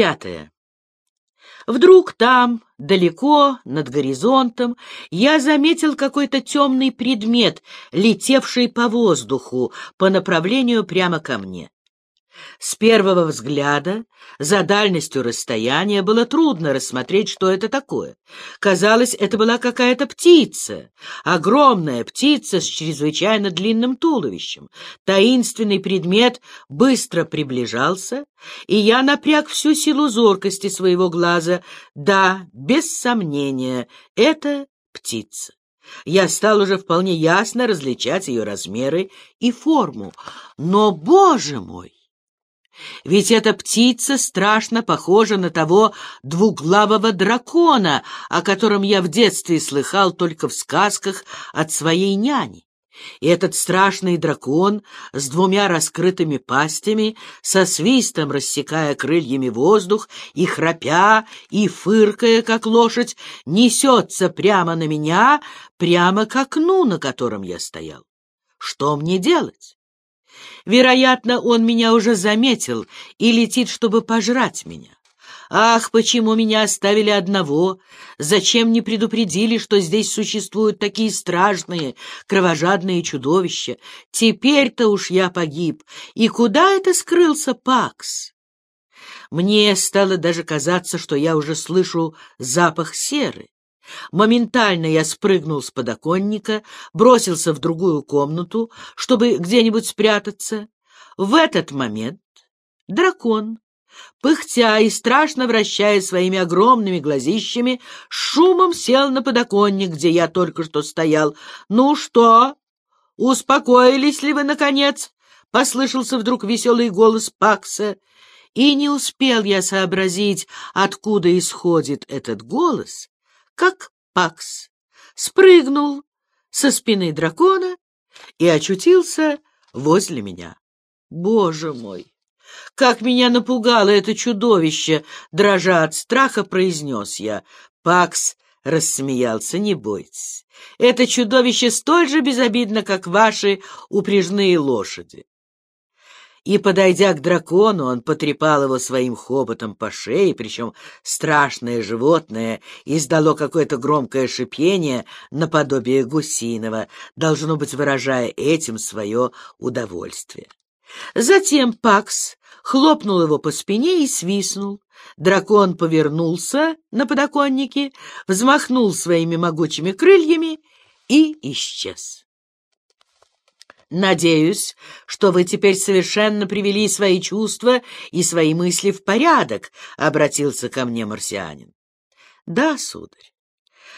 Пятое. Вдруг там, далеко, над горизонтом, я заметил какой-то темный предмет, летевший по воздуху, по направлению прямо ко мне. С первого взгляда, за дальностью расстояния, было трудно рассмотреть, что это такое. Казалось, это была какая-то птица, огромная птица с чрезвычайно длинным туловищем. Таинственный предмет быстро приближался, и я напряг всю силу зоркости своего глаза. Да, без сомнения, это птица. Я стал уже вполне ясно различать ее размеры и форму. Но, боже мой! Ведь эта птица страшно похожа на того двуглавого дракона, о котором я в детстве слыхал только в сказках от своей няни. И этот страшный дракон с двумя раскрытыми пастями, со свистом рассекая крыльями воздух и храпя, и фыркая, как лошадь, несется прямо на меня, прямо к окну, на котором я стоял. Что мне делать? Вероятно, он меня уже заметил и летит, чтобы пожрать меня. Ах, почему меня оставили одного? Зачем не предупредили, что здесь существуют такие страшные, кровожадные чудовища? Теперь-то уж я погиб. И куда это скрылся Пакс? Мне стало даже казаться, что я уже слышу запах серы. Моментально я спрыгнул с подоконника, бросился в другую комнату, чтобы где-нибудь спрятаться. В этот момент дракон, пыхтя и страшно вращая своими огромными глазищами, шумом сел на подоконник, где я только что стоял. «Ну что, успокоились ли вы, наконец?» — послышался вдруг веселый голос Пакса. И не успел я сообразить, откуда исходит этот голос, как Пакс, спрыгнул со спины дракона и очутился возле меня. Боже мой! Как меня напугало это чудовище! Дрожа от страха, произнес я. Пакс рассмеялся, не бойтесь. Это чудовище столь же безобидно, как ваши упряжные лошади и, подойдя к дракону, он потрепал его своим хоботом по шее, причем страшное животное издало какое-то громкое шипение наподобие гусиного, должно быть, выражая этим свое удовольствие. Затем Пакс хлопнул его по спине и свистнул. Дракон повернулся на подоконнике, взмахнул своими могучими крыльями и исчез. Надеюсь, что вы теперь совершенно привели свои чувства и свои мысли в порядок, — обратился ко мне марсианин. — Да, сударь.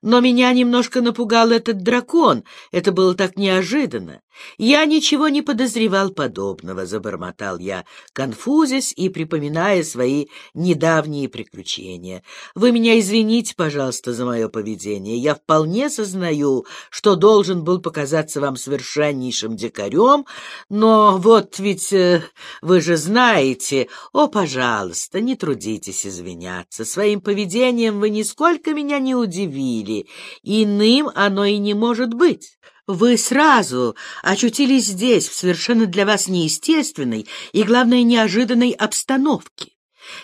Но меня немножко напугал этот дракон. Это было так неожиданно. Я ничего не подозревал подобного, — забормотал я, конфузясь и припоминая свои недавние приключения. Вы меня извините, пожалуйста, за мое поведение. Я вполне сознаю, что должен был показаться вам совершеннейшим дикарем, но вот ведь э, вы же знаете... О, пожалуйста, не трудитесь извиняться. Своим поведением вы нисколько меня не удивили. Иным оно и не может быть. Вы сразу очутились здесь, в совершенно для вас неестественной и, главное, неожиданной обстановке.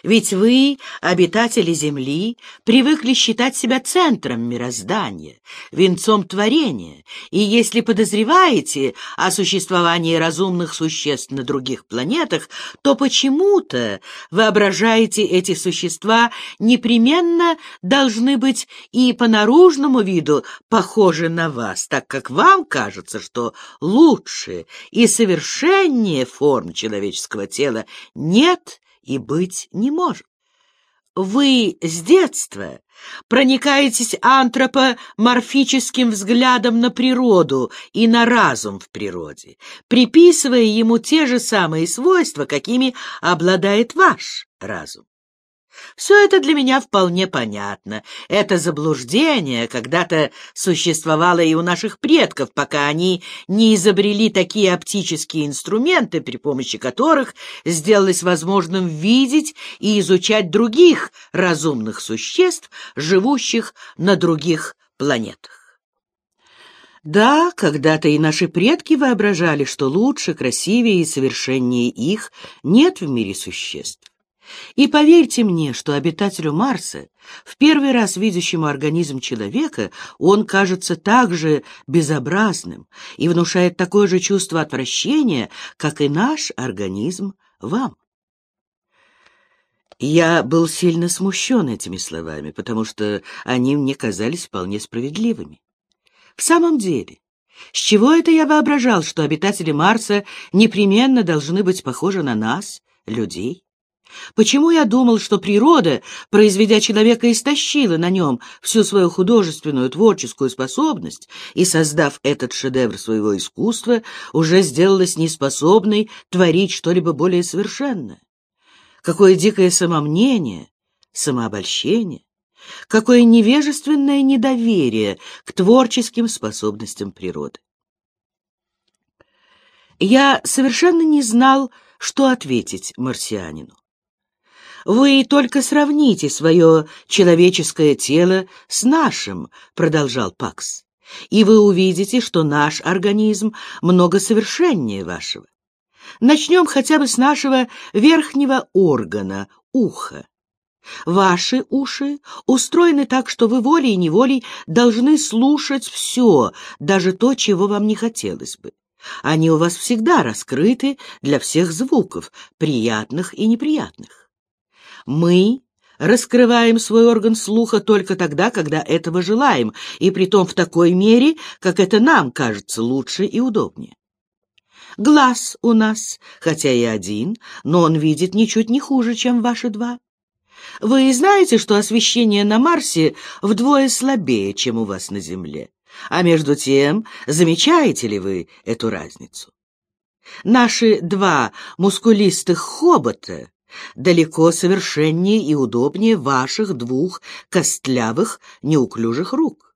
Ведь вы, обитатели Земли, привыкли считать себя центром мироздания, венцом творения, и если подозреваете о существовании разумных существ на других планетах, то почему-то воображаете эти существа непременно должны быть и по наружному виду похожи на вас, так как вам кажется, что лучше и совершеннее форм человеческого тела нет и быть не может. Вы с детства проникаетесь антропоморфическим взглядом на природу и на разум в природе, приписывая ему те же самые свойства, какими обладает ваш разум. Все это для меня вполне понятно. Это заблуждение когда-то существовало и у наших предков, пока они не изобрели такие оптические инструменты, при помощи которых сделалось возможным видеть и изучать других разумных существ, живущих на других планетах. Да, когда-то и наши предки воображали, что лучше, красивее и совершеннее их нет в мире существ. И поверьте мне, что обитателю Марса, в первый раз видящему организм человека, он кажется так же безобразным и внушает такое же чувство отвращения, как и наш организм вам. Я был сильно смущен этими словами, потому что они мне казались вполне справедливыми. В самом деле, с чего это я воображал, что обитатели Марса непременно должны быть похожи на нас, людей? Почему я думал, что природа, произведя человека, истощила на нем всю свою художественную творческую способность и, создав этот шедевр своего искусства, уже сделалась неспособной творить что-либо более совершенное? Какое дикое самомнение, самообольщение, какое невежественное недоверие к творческим способностям природы. Я совершенно не знал, что ответить марсианину. Вы только сравните свое человеческое тело с нашим, продолжал Пакс, и вы увидите, что наш организм много совершеннее вашего. Начнем хотя бы с нашего верхнего органа, уха. Ваши уши устроены так, что вы волей-неволей должны слушать все, даже то, чего вам не хотелось бы. Они у вас всегда раскрыты для всех звуков, приятных и неприятных. Мы раскрываем свой орган слуха только тогда, когда этого желаем, и притом в такой мере, как это нам кажется лучше и удобнее. Глаз у нас, хотя и один, но он видит ничуть не хуже, чем ваши два. Вы знаете, что освещение на Марсе вдвое слабее, чем у вас на Земле. А между тем, замечаете ли вы эту разницу? Наши два мускулистых хобота далеко совершеннее и удобнее ваших двух костлявых, неуклюжих рук.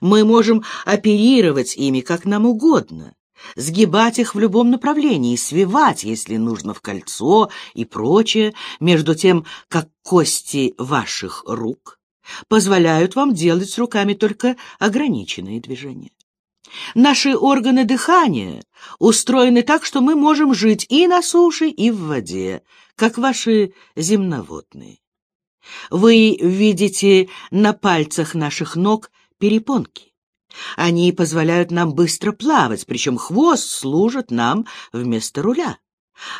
Мы можем оперировать ими как нам угодно, сгибать их в любом направлении, свивать, если нужно, в кольцо и прочее, между тем, как кости ваших рук позволяют вам делать с руками только ограниченные движения. Наши органы дыхания устроены так, что мы можем жить и на суше, и в воде, как ваши земноводные. Вы видите на пальцах наших ног перепонки. Они позволяют нам быстро плавать, причем хвост служит нам вместо руля.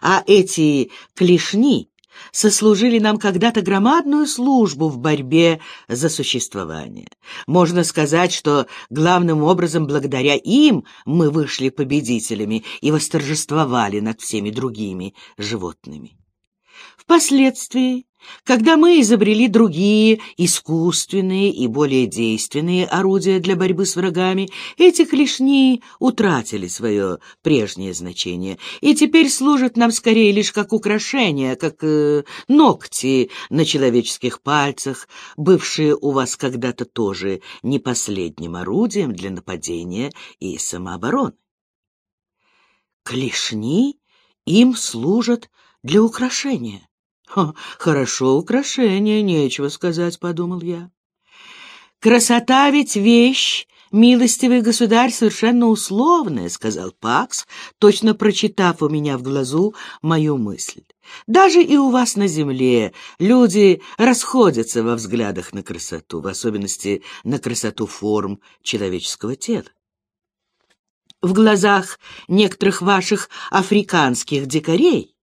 А эти клешни сослужили нам когда-то громадную службу в борьбе за существование. Можно сказать, что главным образом благодаря им мы вышли победителями и восторжествовали над всеми другими животными. Впоследствии, когда мы изобрели другие искусственные и более действенные орудия для борьбы с врагами, эти клешни утратили свое прежнее значение и теперь служат нам скорее лишь как украшение, как э, ногти на человеческих пальцах, бывшие у вас когда-то тоже не последним орудием для нападения и самообороны. Клешни им служат для украшения. «Хорошо украшение, нечего сказать», — подумал я. «Красота ведь вещь, милостивый государь, совершенно условная», — сказал Пакс, точно прочитав у меня в глазу мою мысль. «Даже и у вас на земле люди расходятся во взглядах на красоту, в особенности на красоту форм человеческого тела. В глазах некоторых ваших африканских дикарей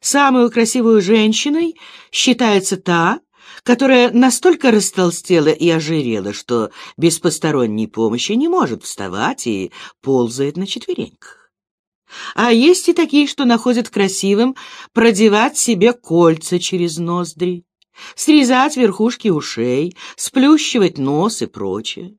Самой красивой женщиной считается та, которая настолько растолстела и ожирела, что без посторонней помощи не может вставать и ползает на четвереньках. А есть и такие, что находят красивым продевать себе кольца через ноздри, срезать верхушки ушей, сплющивать нос и прочее.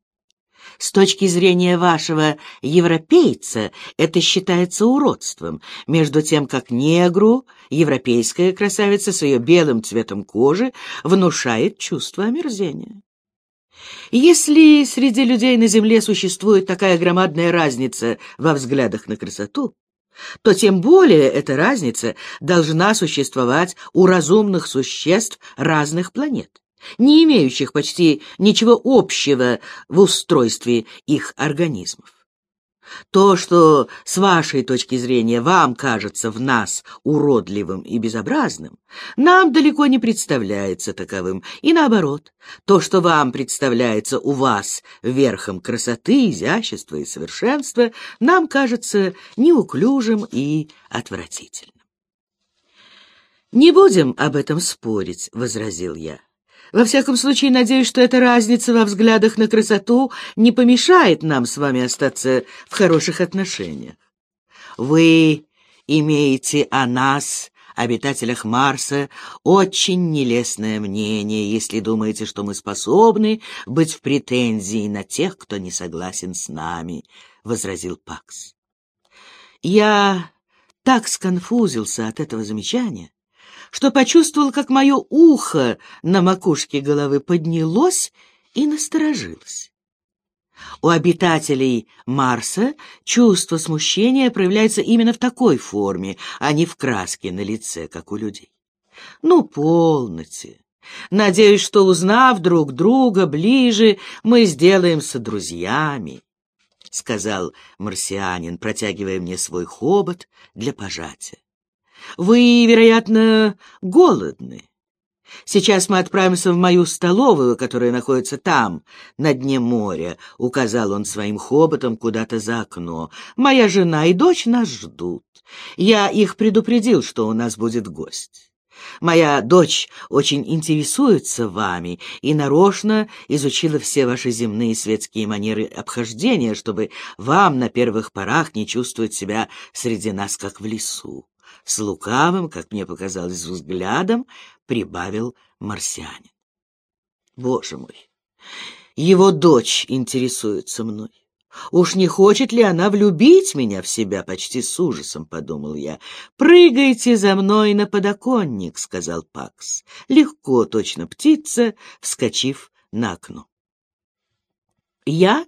С точки зрения вашего европейца это считается уродством, между тем как негру европейская красавица с ее белым цветом кожи внушает чувство омерзения. Если среди людей на Земле существует такая громадная разница во взглядах на красоту, то тем более эта разница должна существовать у разумных существ разных планет не имеющих почти ничего общего в устройстве их организмов. То, что с вашей точки зрения вам кажется в нас уродливым и безобразным, нам далеко не представляется таковым. И наоборот, то, что вам представляется у вас верхом красоты, изящества и совершенства, нам кажется неуклюжим и отвратительным. «Не будем об этом спорить», — возразил я. Во всяком случае, надеюсь, что эта разница во взглядах на красоту не помешает нам с вами остаться в хороших отношениях. Вы имеете о нас, обитателях Марса, очень нелестное мнение, если думаете, что мы способны быть в претензии на тех, кто не согласен с нами, — возразил Пакс. Я так сконфузился от этого замечания, что почувствовал, как мое ухо на макушке головы поднялось и насторожилось. У обитателей Марса чувство смущения проявляется именно в такой форме, а не в краске на лице, как у людей. Ну, полноте. Надеюсь, что, узнав друг друга ближе, мы сделаемся друзьями, — сказал марсианин, протягивая мне свой хобот для пожатия. Вы, вероятно, голодны. Сейчас мы отправимся в мою столовую, которая находится там, на дне моря, — указал он своим хоботом куда-то за окно. Моя жена и дочь нас ждут. Я их предупредил, что у нас будет гость. Моя дочь очень интересуется вами и нарочно изучила все ваши земные светские манеры обхождения, чтобы вам на первых порах не чувствовать себя среди нас, как в лесу с лукавым, как мне показалось, взглядом прибавил марсианин. Боже мой, его дочь интересуется мной. Уж не хочет ли она влюбить меня в себя почти с ужасом, подумал я. Прыгайте за мной на подоконник, сказал Пакс. Легко, точно птица, вскочив на окно. Я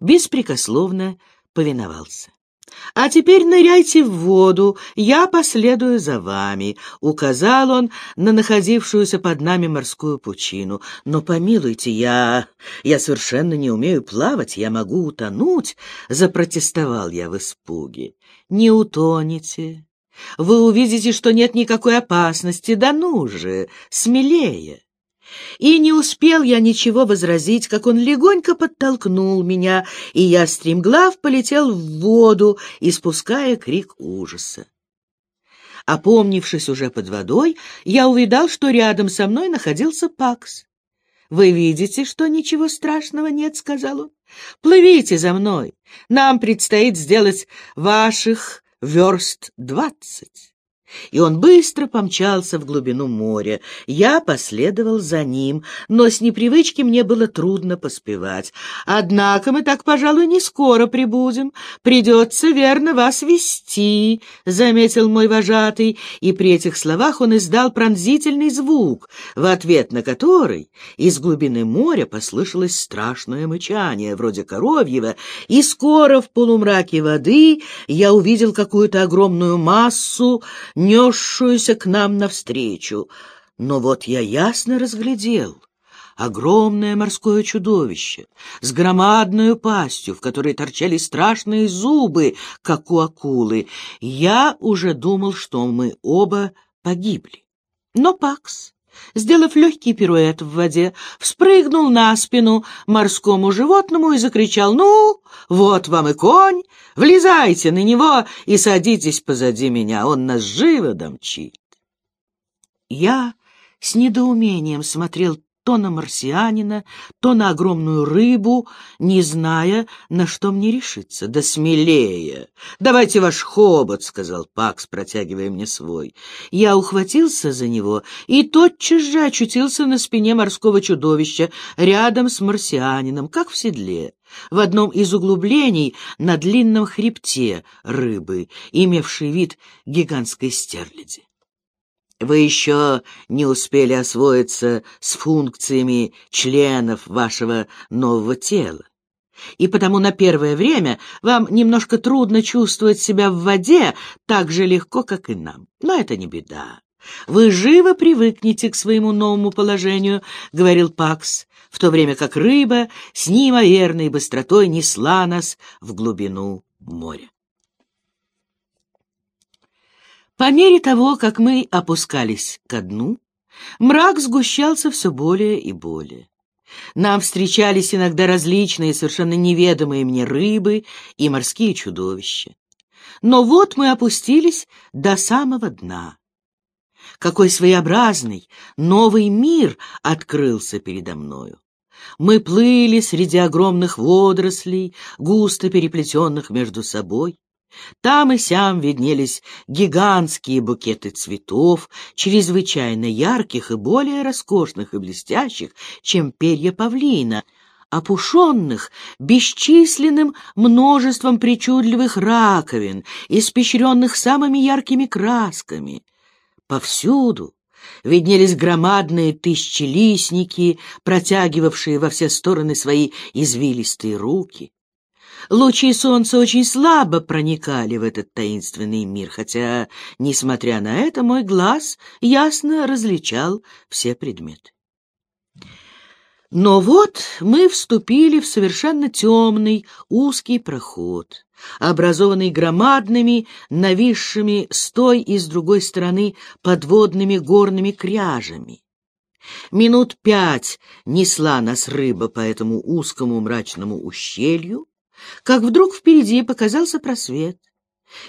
беспрекословно повиновался. «А теперь ныряйте в воду, я последую за вами», — указал он на находившуюся под нами морскую пучину. «Но помилуйте, я... я совершенно не умею плавать, я могу утонуть», — запротестовал я в испуге. «Не утонете. Вы увидите, что нет никакой опасности. Да ну же, смелее!» И не успел я ничего возразить, как он легонько подтолкнул меня, и я стремглав полетел в воду, испуская крик ужаса. Опомнившись уже под водой, я увидал, что рядом со мной находился Пакс. «Вы видите, что ничего страшного нет», — сказал он. «Плывите за мной. Нам предстоит сделать ваших верст двадцать» и он быстро помчался в глубину моря. Я последовал за ним, но с непривычки мне было трудно поспевать. «Однако мы так, пожалуй, не скоро прибудем. Придется верно вас вести», — заметил мой вожатый, и при этих словах он издал пронзительный звук, в ответ на который из глубины моря послышалось страшное мычание, вроде коровьего, и скоро в полумраке воды я увидел какую-то огромную массу, несшуюся к нам навстречу. Но вот я ясно разглядел огромное морское чудовище с громадной пастью, в которой торчали страшные зубы, как у акулы. Я уже думал, что мы оба погибли. Но Пакс, сделав легкий пируэт в воде, вспрыгнул на спину морскому животному и закричал «Ну, вот вам и конь! Влезайте на него и садитесь позади меня, он нас живо домчит!» Я с недоумением смотрел то на марсианина, то на огромную рыбу, не зная, на что мне решиться. «Да смелее! Давайте ваш хобот!» — сказал Пакс, протягивая мне свой. Я ухватился за него и тотчас же очутился на спине морского чудовища рядом с марсианином, как в седле в одном из углублений на длинном хребте рыбы, имевшей вид гигантской стерляди. Вы еще не успели освоиться с функциями членов вашего нового тела. И потому на первое время вам немножко трудно чувствовать себя в воде так же легко, как и нам. Но это не беда. Вы живо привыкнете к своему новому положению, — говорил Пакс, в то время как рыба с неимоверной быстротой несла нас в глубину моря. По мере того, как мы опускались ко дну, мрак сгущался все более и более. Нам встречались иногда различные, совершенно неведомые мне рыбы и морские чудовища. Но вот мы опустились до самого дна. Какой своеобразный, новый мир открылся передо мною. Мы плыли среди огромных водорослей, густо переплетенных между собой. Там и сям виднелись гигантские букеты цветов, чрезвычайно ярких и более роскошных и блестящих, чем перья павлина, опушенных бесчисленным множеством причудливых раковин, испещренных самыми яркими красками. Повсюду виднелись громадные тысячелистники, протягивавшие во все стороны свои извилистые руки. Лучи солнца очень слабо проникали в этот таинственный мир, хотя, несмотря на это, мой глаз ясно различал все предметы. Но вот мы вступили в совершенно темный, узкий проход, образованный громадными, нависшими с той и с другой стороны подводными горными кряжами. Минут пять несла нас рыба по этому узкому мрачному ущелью, как вдруг впереди показался просвет.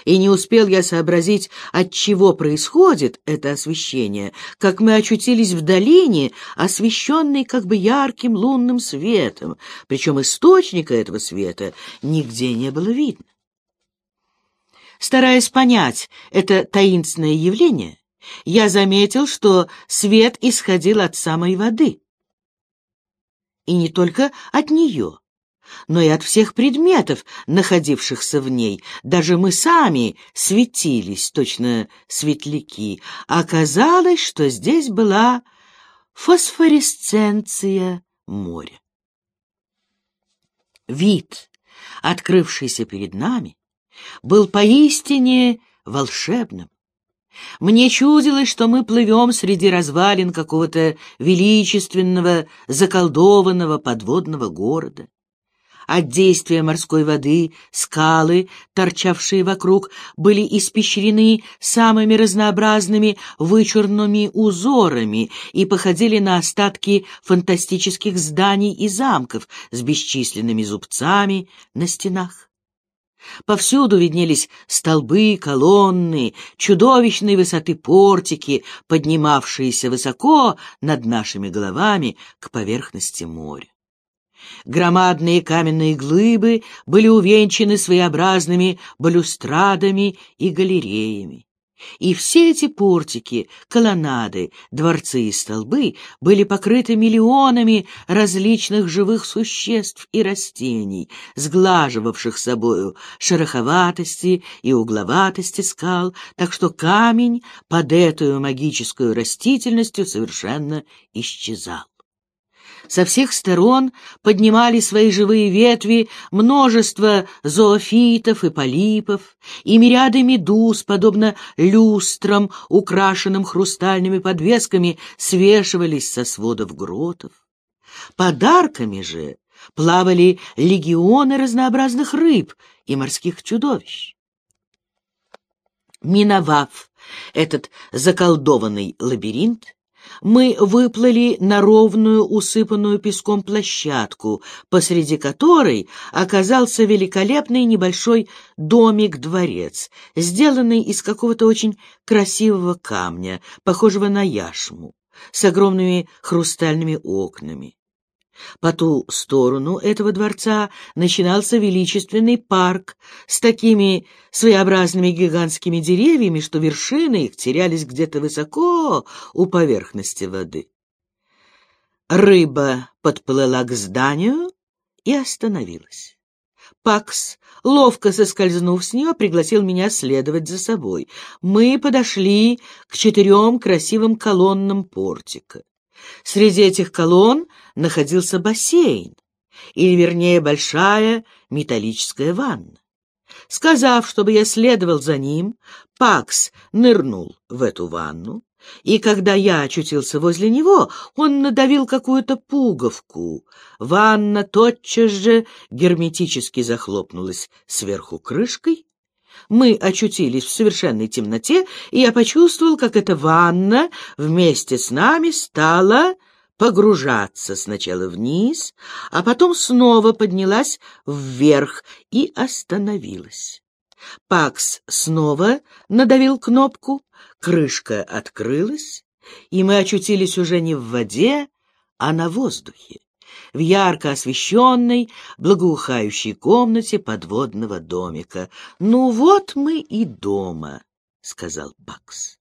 И не успел я сообразить, от чего происходит это освещение, как мы очутились в долине, освещенной как бы ярким лунным светом, причем источника этого света нигде не было видно. Стараясь понять это таинственное явление, я заметил, что свет исходил от самой воды. И не только от нее но и от всех предметов, находившихся в ней. Даже мы сами светились, точно светляки. Оказалось, что здесь была фосфоресценция моря. Вид, открывшийся перед нами, был поистине волшебным. Мне чудилось, что мы плывем среди развалин какого-то величественного, заколдованного подводного города. От действия морской воды скалы, торчавшие вокруг, были испещрены самыми разнообразными вычурными узорами и походили на остатки фантастических зданий и замков с бесчисленными зубцами на стенах. Повсюду виднелись столбы, колонны, чудовищной высоты портики, поднимавшиеся высоко над нашими головами к поверхности моря. Громадные каменные глыбы были увенчаны своеобразными балюстрадами и галереями. И все эти портики, колоннады, дворцы и столбы были покрыты миллионами различных живых существ и растений, сглаживавших собою шероховатости и угловатости скал, так что камень под эту магическую растительностью совершенно исчезал. Со всех сторон поднимали свои живые ветви множество зоофитов и полипов, и мириады медуз, подобно люстрам, украшенным хрустальными подвесками, свешивались со сводов гротов. Подарками же плавали легионы разнообразных рыб и морских чудовищ. Миновав этот заколдованный лабиринт, мы выплыли на ровную, усыпанную песком площадку, посреди которой оказался великолепный небольшой домик-дворец, сделанный из какого-то очень красивого камня, похожего на яшму, с огромными хрустальными окнами. По ту сторону этого дворца начинался величественный парк с такими своеобразными гигантскими деревьями, что вершины их терялись где-то высоко у поверхности воды. Рыба подплыла к зданию и остановилась. Пакс, ловко соскользнув с нее, пригласил меня следовать за собой. Мы подошли к четырем красивым колоннам портика. Среди этих колонн находился бассейн, или, вернее, большая металлическая ванна. Сказав, чтобы я следовал за ним, Пакс нырнул в эту ванну, и когда я очутился возле него, он надавил какую-то пуговку. Ванна тотчас же герметически захлопнулась сверху крышкой. Мы очутились в совершенной темноте, и я почувствовал, как эта ванна вместе с нами стала погружаться сначала вниз, а потом снова поднялась вверх и остановилась. Пакс снова надавил кнопку, крышка открылась, и мы очутились уже не в воде, а на воздухе, в ярко освещенной, благоухающей комнате подводного домика. «Ну вот мы и дома», — сказал Пакс.